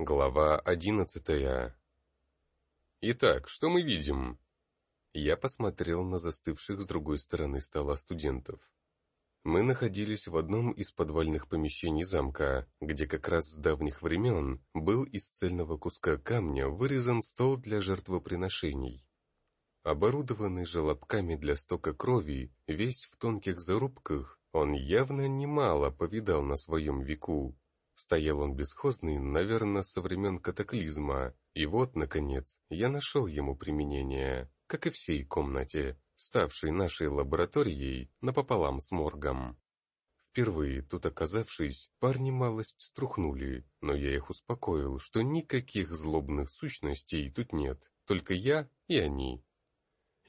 Глава одиннадцатая. Итак, что мы видим? Я посмотрел на застывших с другой стороны стола студентов. Мы находились в одном из подвальных помещений замка, где как раз с давних времен был из цельного куска камня вырезан стол для жертвоприношений. Оборудованный желобками для стока крови, весь в тонких зарубках, он явно немало повидал на своем веку. Стоял он бесхозный, наверное, со времен катаклизма, и вот, наконец, я нашел ему применение, как и всей комнате, ставшей нашей лабораторией напополам с моргом. Впервые тут оказавшись, парни малость струхнули, но я их успокоил, что никаких злобных сущностей тут нет, только я и они.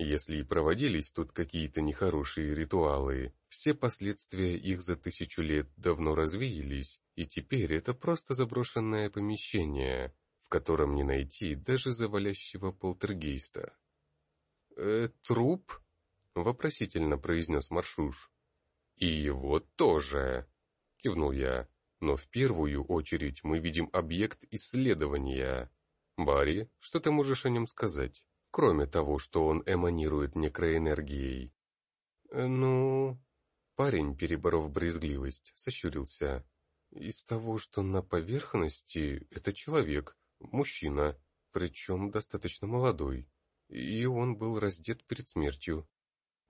Если и проводились тут какие-то нехорошие ритуалы, все последствия их за тысячу лет давно развеялись, и теперь это просто заброшенное помещение, в котором не найти даже завалящего полтергейста. «Э, труп?» — вопросительно произнес Маршуш. «И его тоже!» — кивнул я. «Но в первую очередь мы видим объект исследования. Барри, что ты можешь о нем сказать?» Кроме того, что он эманирует некроэнергией. Э, «Ну...» Парень, переборов брезгливость, сощурился. «Из того, что на поверхности, это человек, мужчина, причем достаточно молодой, и он был раздет перед смертью».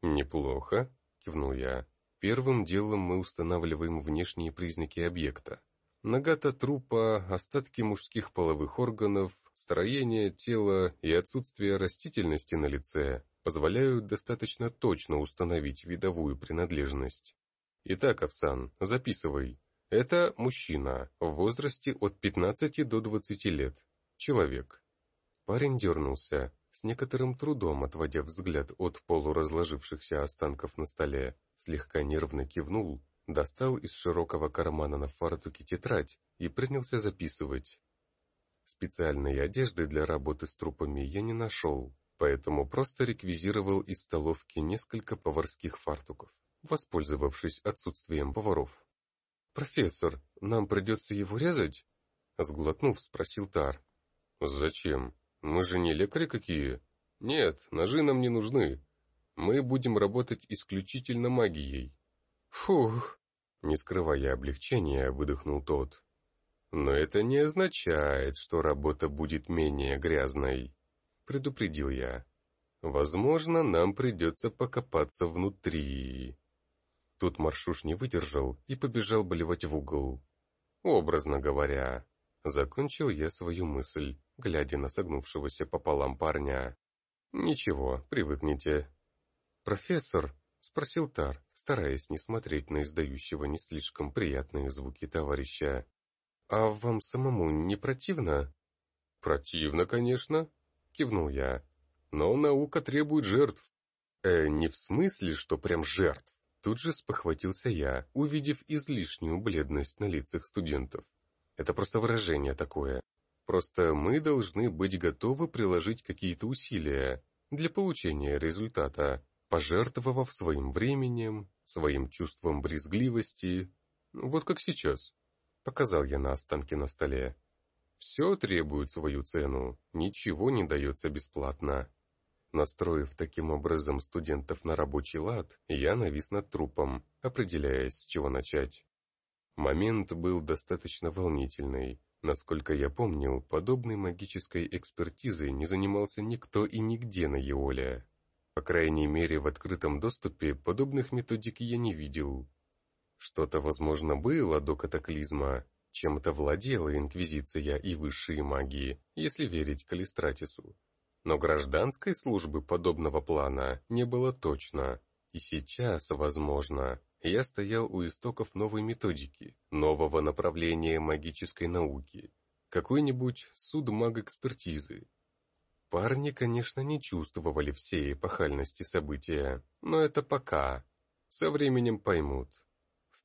«Неплохо», — кивнул я. «Первым делом мы устанавливаем внешние признаки объекта. Нагата трупа, остатки мужских половых органов, Строение тела и отсутствие растительности на лице позволяют достаточно точно установить видовую принадлежность. Итак, Овсан, записывай. Это мужчина в возрасте от 15 до 20 лет. Человек. Парень дернулся, с некоторым трудом отводя взгляд от полуразложившихся останков на столе, слегка нервно кивнул, достал из широкого кармана на фартуке тетрадь и принялся записывать. Специальной одежды для работы с трупами я не нашел, поэтому просто реквизировал из столовки несколько поварских фартуков, воспользовавшись отсутствием поваров. «Профессор, нам придется его резать?» Сглотнув, спросил Тар. «Зачем? Мы же не лекари какие. Нет, ножи нам не нужны. Мы будем работать исключительно магией». «Фух!» Не скрывая облегчения, выдохнул тот. Но это не означает, что работа будет менее грязной, предупредил я. Возможно, нам придется покопаться внутри. Тут Маршуш не выдержал и побежал болевать в угол. Образно говоря, закончил я свою мысль, глядя на согнувшегося пополам парня. Ничего, привыкните. Профессор, спросил Тар, стараясь не смотреть на издающего не слишком приятные звуки товарища. «А вам самому не противно?» «Противно, конечно», — кивнул я. «Но наука требует жертв». «Э, не в смысле, что прям жертв». Тут же спохватился я, увидев излишнюю бледность на лицах студентов. Это просто выражение такое. Просто мы должны быть готовы приложить какие-то усилия для получения результата, пожертвовав своим временем, своим чувством брезгливости, вот как сейчас. Показал я на останки на столе. Все требует свою цену, ничего не дается бесплатно. Настроив таким образом студентов на рабочий лад, я навис над трупом, определяясь, с чего начать. Момент был достаточно волнительный. Насколько я помнил, подобной магической экспертизой не занимался никто и нигде на Еоле. По крайней мере, в открытом доступе подобных методик я не видел, что-то, возможно, было до катаклизма, чем-то владела Инквизиция и высшие магии, если верить Калистратису. Но гражданской службы подобного плана не было точно. И сейчас, возможно, я стоял у истоков новой методики, нового направления магической науки, какой-нибудь судмаг-экспертизы. Парни, конечно, не чувствовали всей эпохальности события, но это пока. Со временем поймут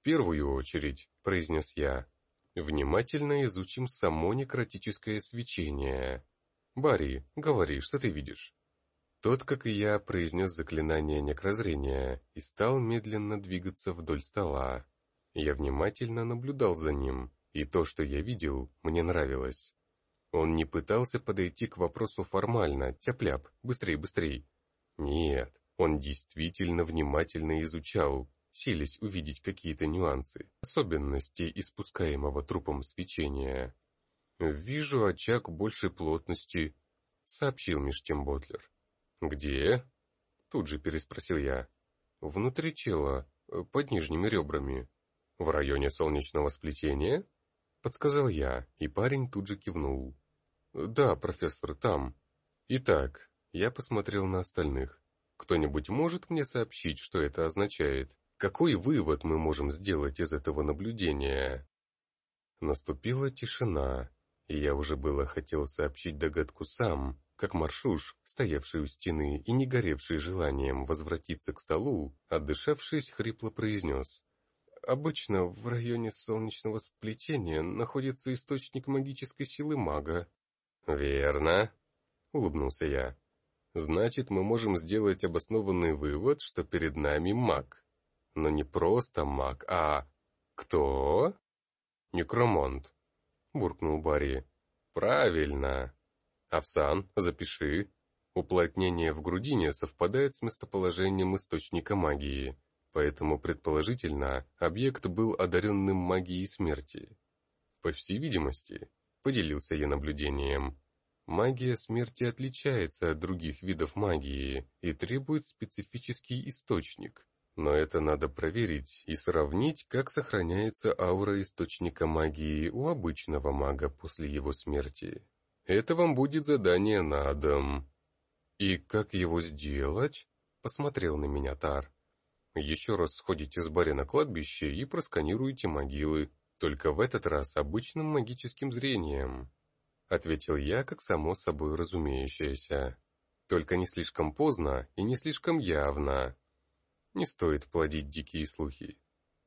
первую очередь, произнес я, внимательно изучим само некротическое свечение. Барри, говори, что ты видишь. Тот, как и я, произнес заклинание некрозрения и стал медленно двигаться вдоль стола. Я внимательно наблюдал за ним, и то, что я видел, мне нравилось. Он не пытался подойти к вопросу формально, тяп-ляп, быстрей, быстрей. Нет, он действительно внимательно изучал, силясь увидеть какие-то нюансы, особенности испускаемого трупом свечения. «Вижу очаг большей плотности», — сообщил меж тем Ботлер. «Где?» — тут же переспросил я. «Внутри тела, под нижними ребрами. В районе солнечного сплетения?» — подсказал я, и парень тут же кивнул. «Да, профессор, там. Итак, я посмотрел на остальных. Кто-нибудь может мне сообщить, что это означает? Какой вывод мы можем сделать из этого наблюдения?» Наступила тишина, и я уже было хотел сообщить догадку сам, как маршуш, стоявший у стены и не горевший желанием возвратиться к столу, отдышавшись, хрипло произнес. «Обычно в районе солнечного сплетения находится источник магической силы мага». «Верно», — улыбнулся я. «Значит, мы можем сделать обоснованный вывод, что перед нами маг. Но не просто маг, а... кто?» «Некромонт», буркнул Барри. «Правильно. Овсан, запиши. Уплотнение в грудине совпадает с местоположением источника магии, поэтому, предположительно, объект был одаренным магией смерти. По всей видимости, поделился я наблюдением, магия смерти отличается от других видов магии и требует специфический источник, но это надо проверить и сравнить, как сохраняется аура источника магии у обычного мага после его смерти. Это вам будет задание на дом. И как его сделать? Посмотрел на меня Тар. Еще раз сходите с баря на кладбище и просканируйте могилы, только в этот раз обычным магическим зрением. Ответил я, как само собой разумеющееся. Только не слишком поздно и не слишком явно. Не стоит плодить дикие слухи.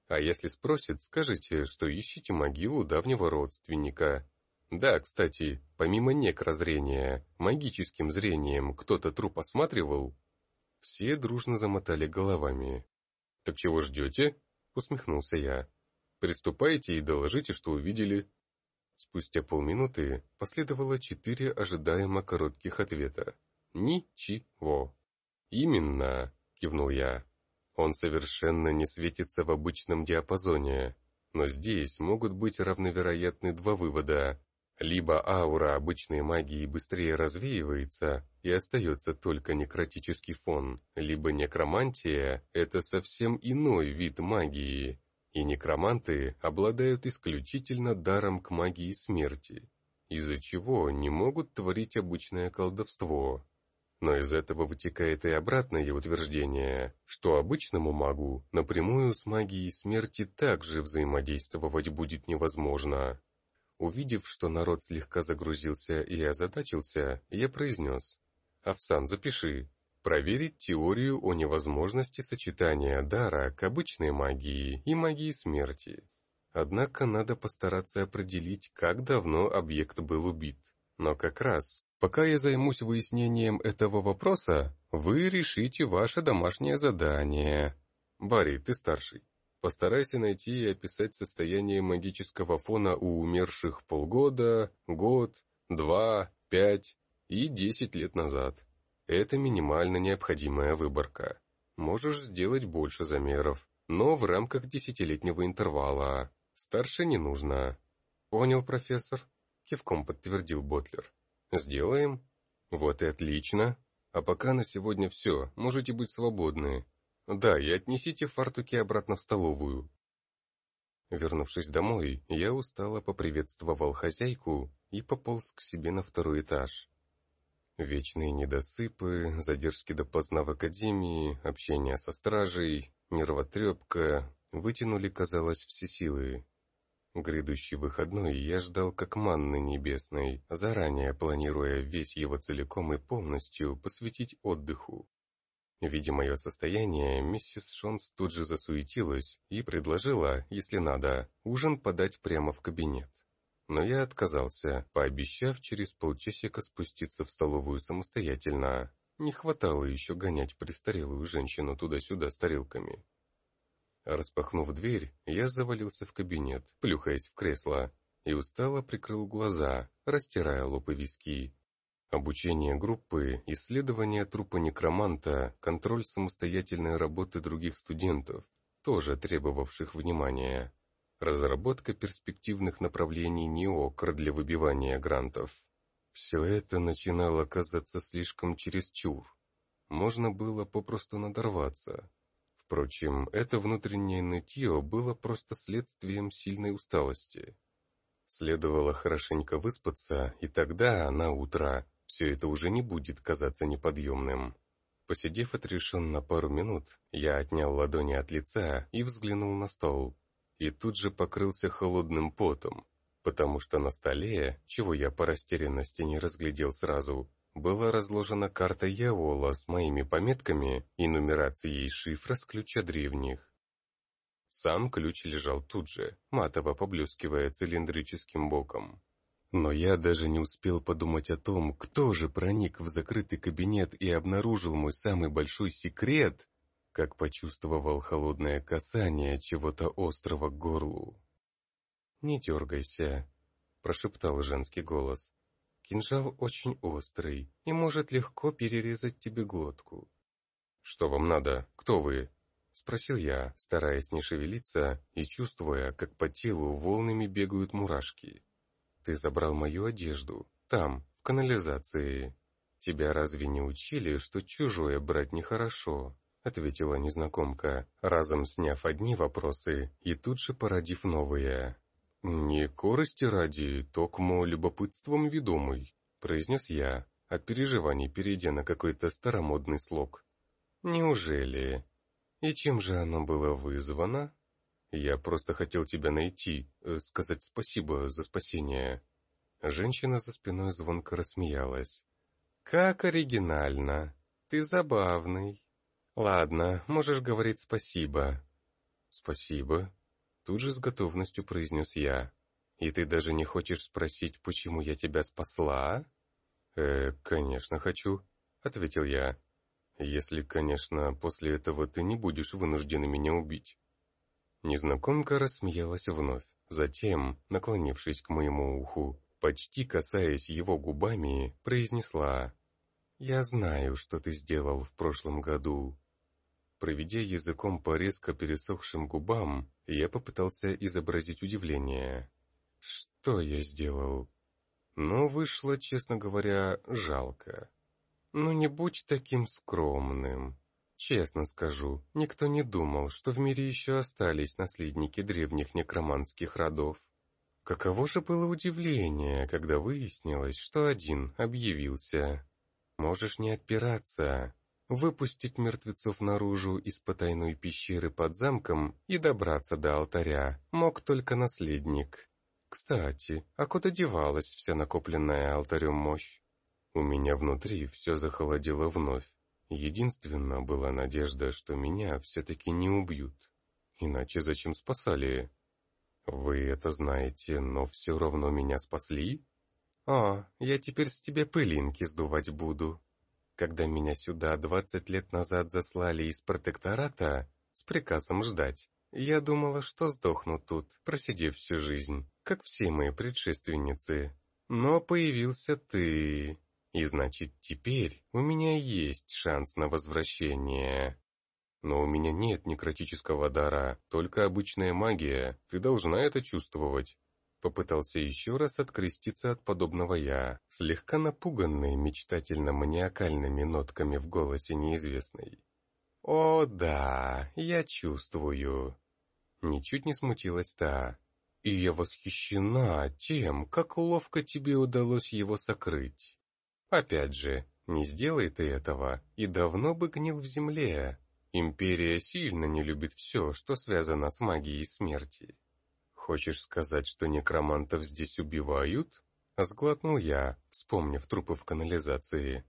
А если спросят, скажите, что ищете могилу давнего родственника. Да, кстати, помимо некрозрения, магическим зрением кто-то труп осматривал? Все дружно замотали головами. «Так чего ждете?» — усмехнулся я. «Приступайте и доложите, что увидели». Спустя полминуты последовало четыре ожидаемо коротких ответа. «Ничего». «Именно», — кивнул я. Он совершенно не светится в обычном диапазоне, но здесь могут быть равновероятны два вывода. Либо аура обычной магии быстрее развеивается и остается только некротический фон, либо некромантия – это совсем иной вид магии, и некроманты обладают исключительно даром к магии смерти, из-за чего не могут творить обычное колдовство. Но из этого вытекает и обратное утверждение, что обычному магу напрямую с магией смерти также взаимодействовать будет невозможно. Увидев, что народ слегка загрузился и озадачился, я произнес. «Овсан, запиши. Проверить теорию о невозможности сочетания дара к обычной магии и магии смерти. Однако надо постараться определить, как давно объект был убит. Но как раз Пока я займусь выяснением этого вопроса, вы решите ваше домашнее задание. Барри, ты старший. Постарайся найти и описать состояние магического фона у умерших полгода, год, два, пять и десять лет назад. Это минимально необходимая выборка. Можешь сделать больше замеров, но в рамках десятилетнего интервала. Старше не нужно. Понял, профессор? Кивком подтвердил Ботлер. Сделаем? Вот и отлично. А пока на сегодня все, можете быть свободны. Да, и отнесите фартуки обратно в столовую. Вернувшись домой, я устало поприветствовал хозяйку и пополз к себе на второй этаж. Вечные недосыпы, задержки допоздна в академии, общение со стражей, нервотрепка вытянули, казалось, все силы. Грядущий выходной я ждал как манны небесной, заранее планируя весь его целиком и полностью посвятить отдыху. Видя мое состояние, миссис Шонс тут же засуетилась и предложила, если надо, ужин подать прямо в кабинет. Но я отказался, пообещав через полчасика спуститься в столовую самостоятельно. Не хватало еще гонять престарелую женщину туда-сюда с тарелками. Распахнув дверь, я завалился в кабинет, плюхаясь в кресло, и устало прикрыл глаза, растирая лоб и виски. Обучение группы, исследование трупа некроманта, контроль самостоятельной работы других студентов, тоже требовавших внимания. Разработка перспективных направлений НИОКР для выбивания грантов. Все это начинало казаться слишком чересчур. Можно было попросту надорваться. Впрочем, это внутреннее нытье было просто следствием сильной усталости. Следовало хорошенько выспаться, и тогда, на утро, все это уже не будет казаться неподъемным. Посидев отрешенно пару минут, я отнял ладони от лица и взглянул на стол. И тут же покрылся холодным потом, потому что на столе, чего я по растерянности не разглядел сразу, была разложена карта Яола с моими пометками и нумерацией шифра с ключа древних. Сам ключ лежал тут же, матово поблескивая цилиндрическим боком. Но я даже не успел подумать о том, кто же проник в закрытый кабинет и обнаружил мой самый большой секрет, как почувствовал холодное касание чего-то острого к горлу. «Не дергайся», — прошептал женский голос. «Кинжал очень острый и может легко перерезать тебе глотку». «Что вам надо? Кто вы?» — спросил я, стараясь не шевелиться и чувствуя, как по телу волнами бегают мурашки. «Ты забрал мою одежду. Там, в канализации. Тебя разве не учили, что чужое брать нехорошо?» — ответила незнакомка, разом сняв одни вопросы и тут же породив новые. «Не корости ради, токмо любопытством ведомый», — произнес я, от переживаний перейдя на какой-то старомодный слог. «Неужели?» «И чем же оно было вызвано?» «Я просто хотел тебя найти, э, сказать спасибо за спасение». Женщина за спиной звонко рассмеялась. «Как оригинально! Ты забавный. Ладно, можешь говорить спасибо». «Спасибо», — тут же с готовностью произнес я. «И ты даже не хочешь спросить, почему я тебя спасла?» «Э, конечно хочу», — ответил я. Если, конечно, после этого ты не будешь вынуждена меня убить. Незнакомка рассмеялась вновь, затем, наклонившись к моему уху, почти касаясь его губами, произнесла «Я знаю, что ты сделал в прошлом году». Проведя языком по резко пересохшим губам, я попытался изобразить удивление. Что я сделал? Но вышло, честно говоря, жалко. «Ну не будь таким скромным. Честно скажу, никто не думал, что в мире еще остались наследники древних некроманских родов. Каково же было удивление, когда выяснилось, что один объявился. Можешь не отпираться, выпустить мертвецов наружу из потайной пещеры под замком и добраться до алтаря мог только наследник. Кстати, а куда девалась вся накопленная алтарем мощь? У меня внутри все захолодело вновь. Единственная была надежда, что меня все-таки не убьют. Иначе зачем спасали? Вы это знаете, но все равно меня спасли? А, я теперь с тебя пылинки сдувать буду. Когда меня сюда двадцать лет назад заслали из протектората с приказом ждать, я думала, что сдохну тут, просидев всю жизнь, как все мои предшественницы. Но появился ты, и значит, теперь у меня есть шанс на возвращение. Но у меня нет некротического дара, только обычная магия, ты должна это чувствовать. Попытался еще раз откреститься от подобного я, слегка напуганный мечтательно-маниакальными нотками в голосе неизвестной. «О, да, я чувствую». Ничуть не смутилась та. «И я восхищена тем, как ловко тебе удалось его сокрыть. Опять же, не сделай ты этого, и давно бы гнил в земле. Империя сильно не любит все, что связано с магией смерти. Хочешь сказать, что некромантов здесь убивают? Сглотнул я, вспомнив трупы в канализации.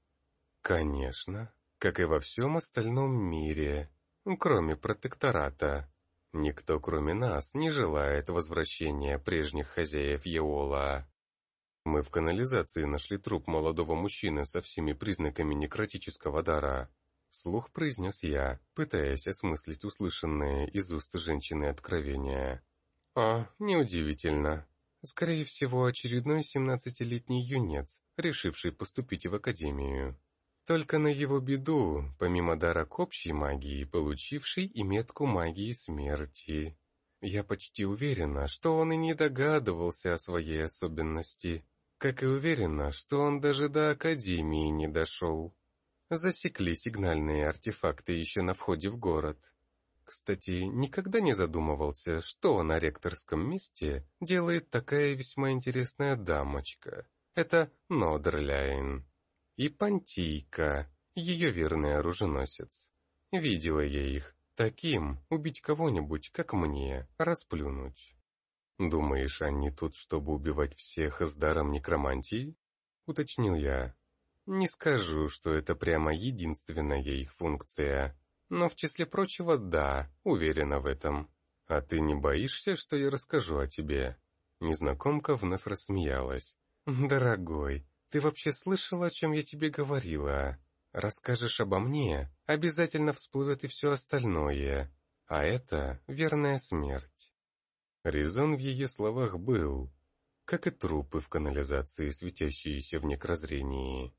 Конечно, как и во всем остальном мире, кроме протектората. Никто, кроме нас, не желает возвращения прежних хозяев Еола. Мы в канализации нашли труп молодого мужчины со всеми признаками некротического дара. Вслух произнес я, пытаясь осмыслить услышанные из уст женщины откровения. «А, неудивительно», Скорее всего, очередной семнадцатилетний юнец, решивший поступить в академию. Только на его беду, помимо дара к общей магии, получивший и метку магии смерти. Я почти уверена, что он и не догадывался о своей особенности, как и уверена, что он даже до Академии не дошел. Засекли сигнальные артефакты еще на входе в город. Кстати, никогда не задумывался, что на ректорском месте делает такая весьма интересная дамочка. Это Нодерляйн. И Пантийка, ее верный оруженосец. Видела я их. Таким убить кого-нибудь, как мне, расплюнуть. Думаешь, они тут, чтобы убивать всех с даром некромантии? Уточнил я. Не скажу, что это прямо единственная их функция, но в числе прочего, да, уверена в этом. А ты не боишься, что я расскажу о тебе? Незнакомка вновь рассмеялась. Дорогой, ты вообще слышал, о чем я тебе говорила? Расскажешь обо мне, обязательно всплывет и все остальное. А это верная смерть. Резон в ее словах был, как и трупы в канализации, светящиеся в некрозрении.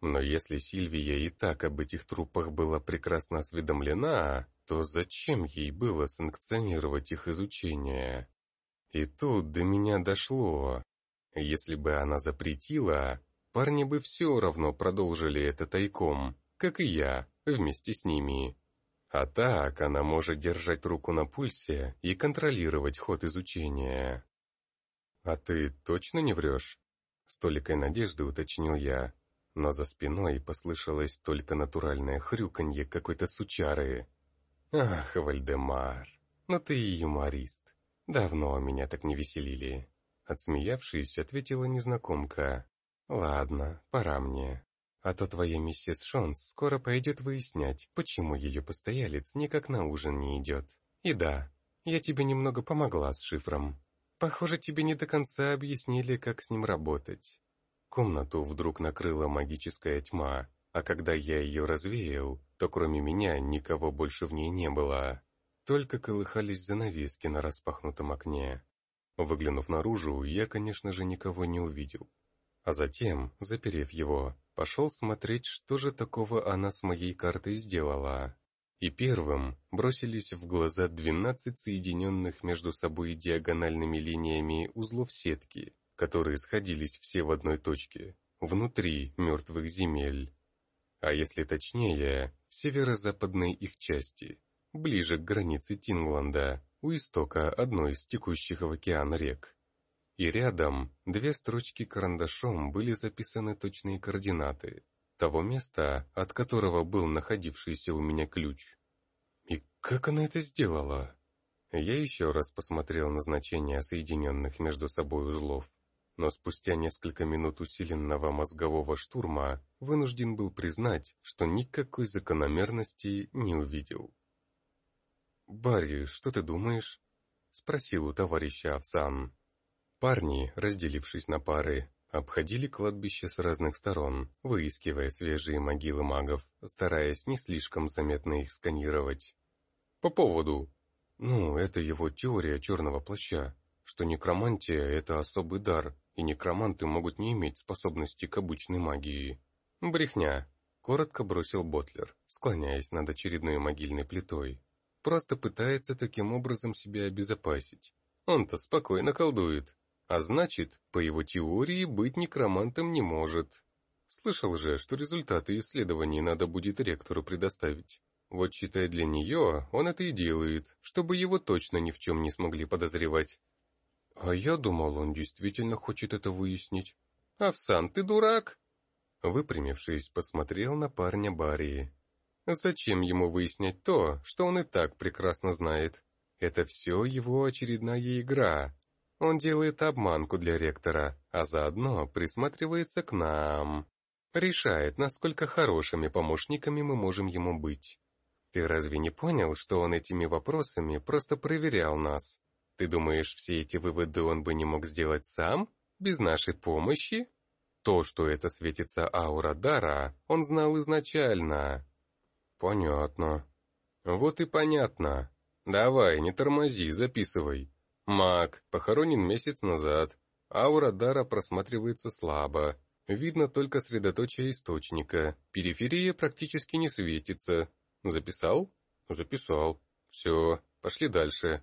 Но если Сильвия и так об этих трупах была прекрасно осведомлена, то зачем ей было санкционировать их изучение? И тут до меня дошло. Если бы она запретила, парни бы все равно продолжили это тайком, как и я, вместе с ними. А так она может держать руку на пульсе и контролировать ход изучения. «А ты точно не врешь?» С толикой надежды уточнил я но за спиной послышалось только натуральное хрюканье какой-то сучары. «Ах, Вальдемар, ну ты и юморист. Давно меня так не веселили». Отсмеявшись, ответила незнакомка. «Ладно, пора мне. А то твоя миссис Шонс скоро пойдет выяснять, почему ее постоялец никак на ужин не идет. И да, я тебе немного помогла с шифром. Похоже, тебе не до конца объяснили, как с ним работать. Комнату вдруг накрыла магическая тьма, а когда я ее развеял, то кроме меня никого больше в ней не было. Только колыхались занавески на распахнутом окне. Выглянув наружу, я, конечно же, никого не увидел. А затем, заперев его, пошел смотреть, что же такого она с моей картой сделала. И первым бросились в глаза двенадцать соединенных между собой диагональными линиями узлов сетки, которые сходились все в одной точке, внутри мертвых земель. А если точнее, в северо-западной их части, ближе к границе Тингланда, у истока одной из текущих в океан рек. И рядом две строчки карандашом были записаны точные координаты того места, от которого был находившийся у меня ключ. И как она это сделала? Я еще раз посмотрел на значения соединенных между собой узлов но спустя несколько минут усиленного мозгового штурма вынужден был признать, что никакой закономерности не увидел. «Барри, что ты думаешь?» — спросил у товарища Овсан. Парни, разделившись на пары, обходили кладбище с разных сторон, выискивая свежие могилы магов, стараясь не слишком заметно их сканировать. «По поводу...» «Ну, это его теория черного плаща, что некромантия — это особый дар, и некроманты могут не иметь способности к обычной магии. Брехня, коротко бросил Ботлер, склоняясь над очередной могильной плитой. Просто пытается таким образом себя обезопасить. Он-то спокойно колдует, а значит, по его теории, быть некромантом не может. Слышал же, что результаты исследований надо будет ректору предоставить. Вот считай для нее, он это и делает, чтобы его точно ни в чем не смогли подозревать. А я думал, он действительно хочет это выяснить. Овсан, ты дурак? Выпрямившись, посмотрел на парня Барри. Зачем ему выяснять то, что он и так прекрасно знает? Это все его очередная игра. Он делает обманку для ректора, а заодно присматривается к нам. Решает, насколько хорошими помощниками мы можем ему быть. Ты разве не понял, что он этими вопросами просто проверял нас? Ты думаешь, все эти выводы он бы не мог сделать сам, без нашей помощи? То, что это светится аура дара, он знал изначально. Понятно. Вот и понятно. Давай, не тормози, записывай. Маг, похоронен месяц назад. Аура дара просматривается слабо. Видно только средоточие источника. Периферия практически не светится. Записал? Записал. Все, пошли дальше.